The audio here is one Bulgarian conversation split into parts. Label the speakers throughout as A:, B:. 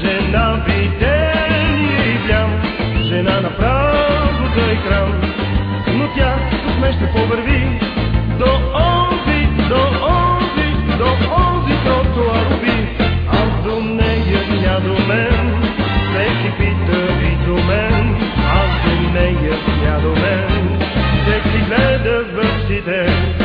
A: жена видение и блял, жена направо да е крал. Но тя с усмешно повърви до онзи, до онзи, до онзи тротуар би. Аз до нея тя до мен, всеки пита и до мен, аз до нея тя до мен, всеки гледа в очите.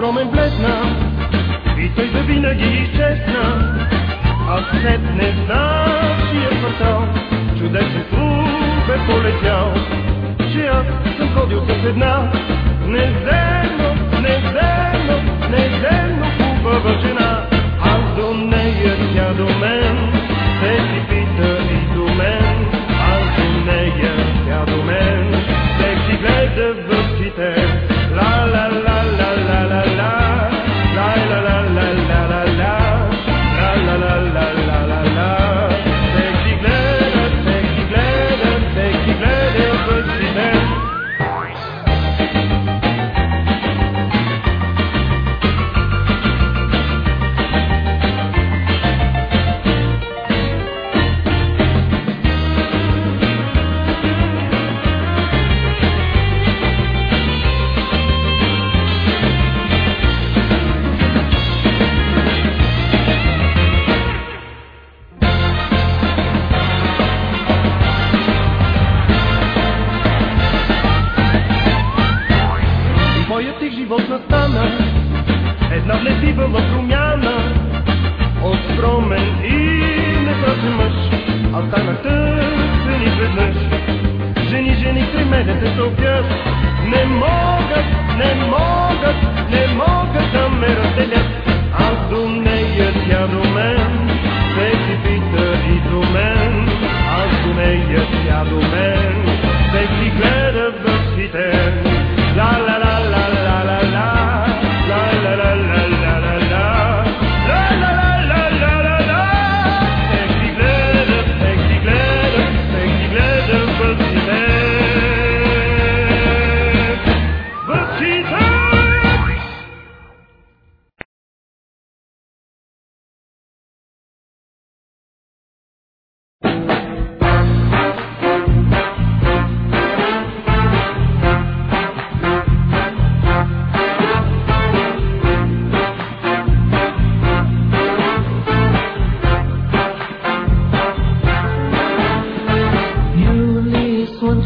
A: огромен блесна и той да винаги изчезна. а след не тия квартал, е чудесен клуб е полетял, че аз съм ходил с една. Неземно, неземно, неземно хубава жена. Аз до нея, тя до мен,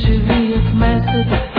B: to be a method.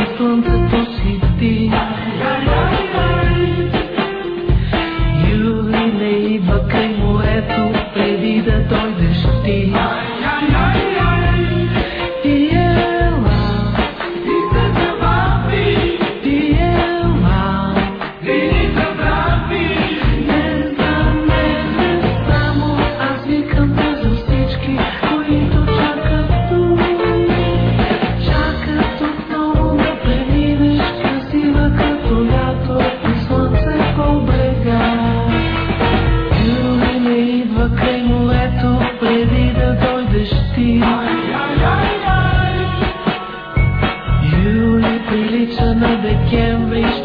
B: streets and canvas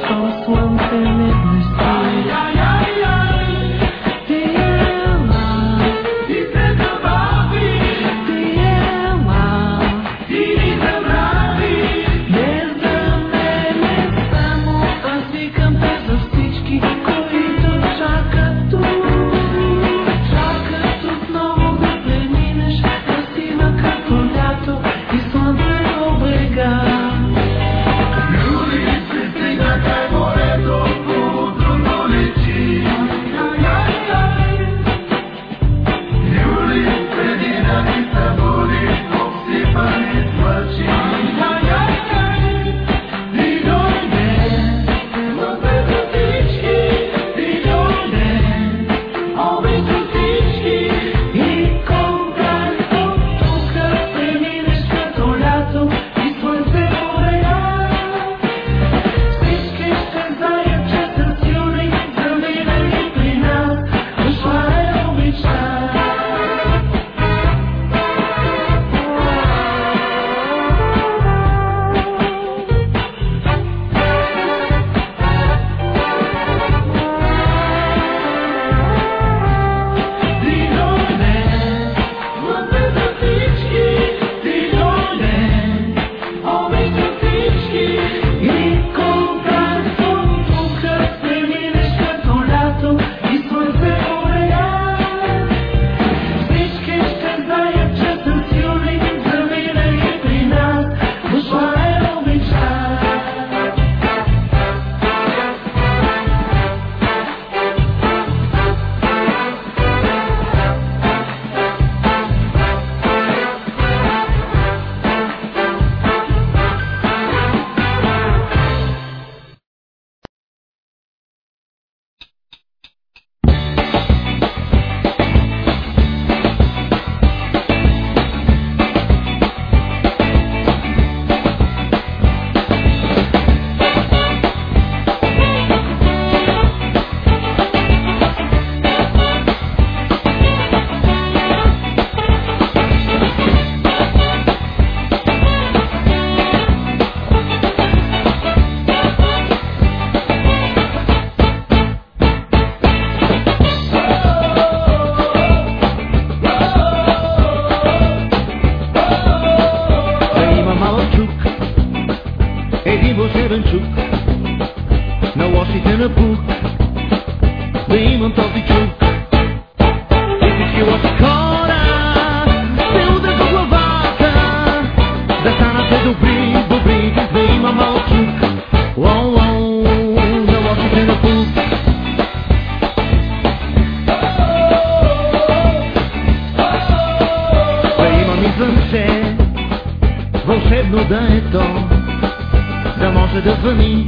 C: d'un étang, d'un manche de vomi.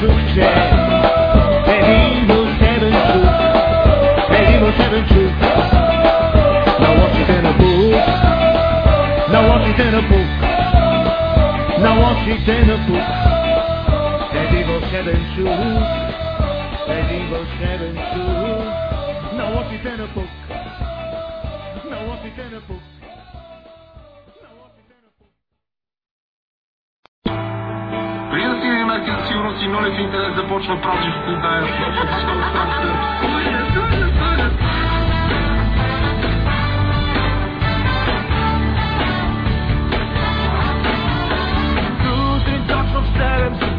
C: true jazz. Medieval seven truth. Medieval seven truth. Now once it's in a book. Now once it's in a book. Now once it's in a book. Medieval seven truth. Medieval seven truth. Now once it's in a book. Now once it's in a book.
D: Amerykańską Siguroci Nolek Interes zapoczął prawdziw kudaję.
B: Tutaj zaczął w serem